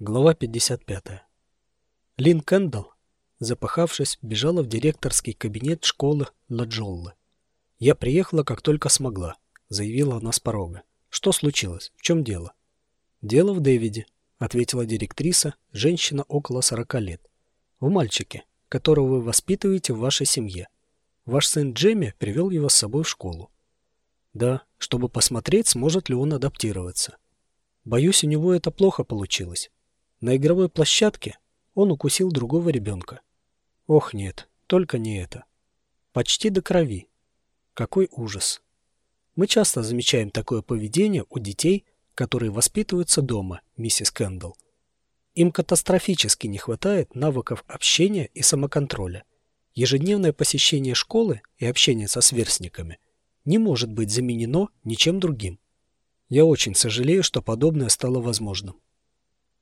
Глава 55. Лин Кэндалл, запахавшись, бежала в директорский кабинет школы Ладжоллы. «Я приехала, как только смогла», — заявила она с порога. «Что случилось? В чем дело?» «Дело в Дэвиде», — ответила директриса, женщина около сорока лет. «В мальчике, которого вы воспитываете в вашей семье. Ваш сын Джемми привел его с собой в школу. Да, чтобы посмотреть, сможет ли он адаптироваться. Боюсь, у него это плохо получилось. На игровой площадке он укусил другого ребенка. Ох, нет, только не это. Почти до крови. Какой ужас. Мы часто замечаем такое поведение у детей, которые воспитываются дома, миссис Кэндалл. Им катастрофически не хватает навыков общения и самоконтроля. Ежедневное посещение школы и общение со сверстниками не может быть заменено ничем другим. Я очень сожалею, что подобное стало возможным.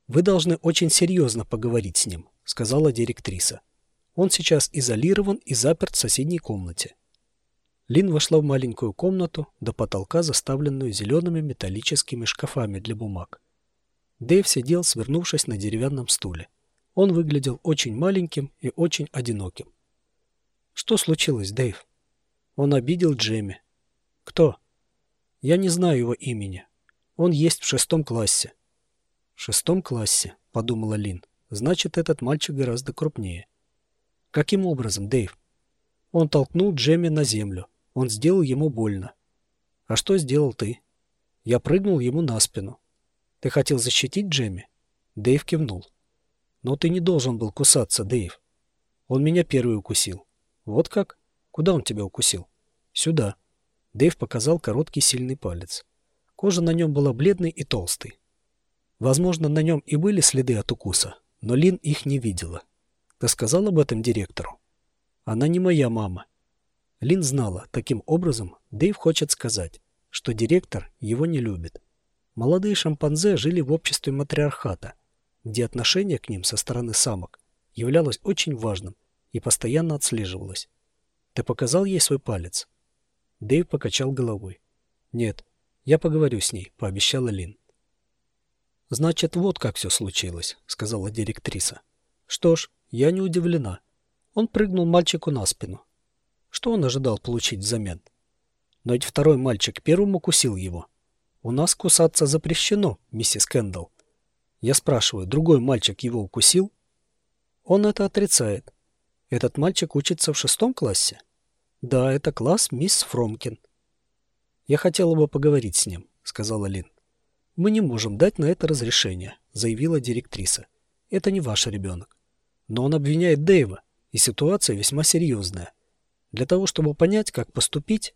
«Вы должны очень серьезно поговорить с ним», — сказала директриса. «Он сейчас изолирован и заперт в соседней комнате». Лин вошла в маленькую комнату, до потолка заставленную зелеными металлическими шкафами для бумаг. Дэйв сидел, свернувшись на деревянном стуле. Он выглядел очень маленьким и очень одиноким. «Что случилось, Дэйв?» «Он обидел Джемми». «Кто?» «Я не знаю его имени. Он есть в шестом классе. Шестом классе, подумала Лин. Значит, этот мальчик гораздо крупнее. Каким образом, Дэйв? Он толкнул Джемми на землю. Он сделал ему больно. А что сделал ты? Я прыгнул ему на спину. Ты хотел защитить Джемми? Дэйв кивнул. Но ты не должен был кусаться, Дэйв. Он меня первый укусил. Вот как? Куда он тебя укусил? Сюда. Дэйв показал короткий сильный палец. Кожа на нем была бледной и толстой. Возможно, на нем и были следы от укуса, но Лин их не видела. Ты сказал об этом директору? Она не моя мама. Лин знала, таким образом Дэйв хочет сказать, что директор его не любит. Молодые шимпанзе жили в обществе матриархата, где отношение к ним со стороны самок являлось очень важным и постоянно отслеживалось. Ты показал ей свой палец? Дэйв покачал головой. Нет, я поговорю с ней, пообещала Лин. «Значит, вот как все случилось», — сказала директриса. «Что ж, я не удивлена. Он прыгнул мальчику на спину. Что он ожидал получить взамен? Но ведь второй мальчик первым укусил его. У нас кусаться запрещено, миссис Кэндалл. Я спрашиваю, другой мальчик его укусил? Он это отрицает. Этот мальчик учится в шестом классе? Да, это класс мисс Фромкин. Я хотела бы поговорить с ним, сказала Лин. «Мы не можем дать на это разрешение», — заявила директриса. «Это не ваш ребенок». Но он обвиняет Дэйва, и ситуация весьма серьезная. Для того, чтобы понять, как поступить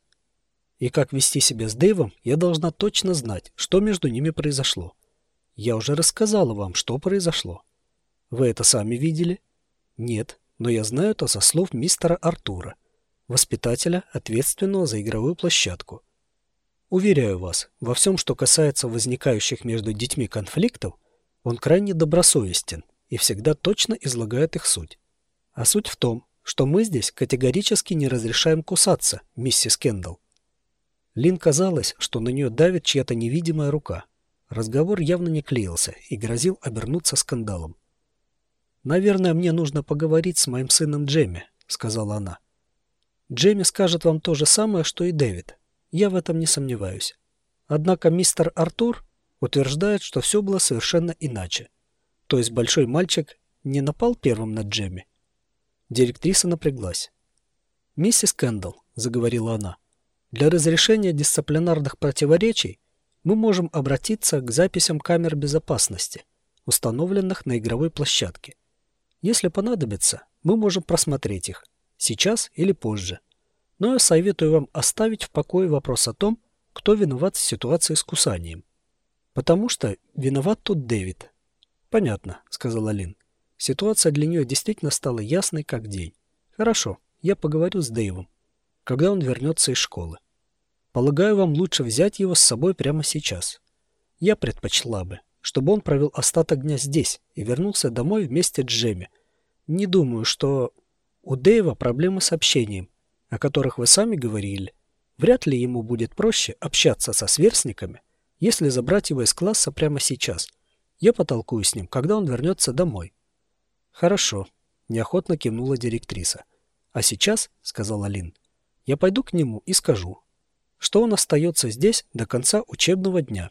и как вести себя с Дэйвом, я должна точно знать, что между ними произошло. Я уже рассказала вам, что произошло. Вы это сами видели? Нет, но я знаю это со слов мистера Артура, воспитателя, ответственного за игровую площадку. Уверяю вас, во всем, что касается возникающих между детьми конфликтов, он крайне добросовестен и всегда точно излагает их суть. А суть в том, что мы здесь категорически не разрешаем кусаться, миссис Кендалл. Лин казалось, что на нее давит чья-то невидимая рука. Разговор явно не клеился и грозил обернуться скандалом. «Наверное, мне нужно поговорить с моим сыном Джемми», — сказала она. «Джемми скажет вам то же самое, что и Дэвид. Я в этом не сомневаюсь. Однако мистер Артур утверждает, что все было совершенно иначе. То есть большой мальчик не напал первым на Джемми. Директриса напряглась. «Миссис Кэндалл», — заговорила она, — «для разрешения дисциплинарных противоречий мы можем обратиться к записям камер безопасности, установленных на игровой площадке. Если понадобится, мы можем просмотреть их, сейчас или позже но я советую вам оставить в покое вопрос о том, кто виноват в ситуации с кусанием. Потому что виноват тут Дэвид. Понятно, сказала Лин. Ситуация для нее действительно стала ясной как день. Хорошо, я поговорю с Дэйвом, когда он вернется из школы. Полагаю, вам лучше взять его с собой прямо сейчас. Я предпочла бы, чтобы он провел остаток дня здесь и вернулся домой вместе с Джемми. Не думаю, что... У Дэйва проблемы с общением, о которых вы сами говорили, вряд ли ему будет проще общаться со сверстниками, если забрать его из класса прямо сейчас. Я потолкую с ним, когда он вернется домой. Хорошо, неохотно кивнула директриса. А сейчас, сказала Лин, я пойду к нему и скажу, что он остается здесь до конца учебного дня.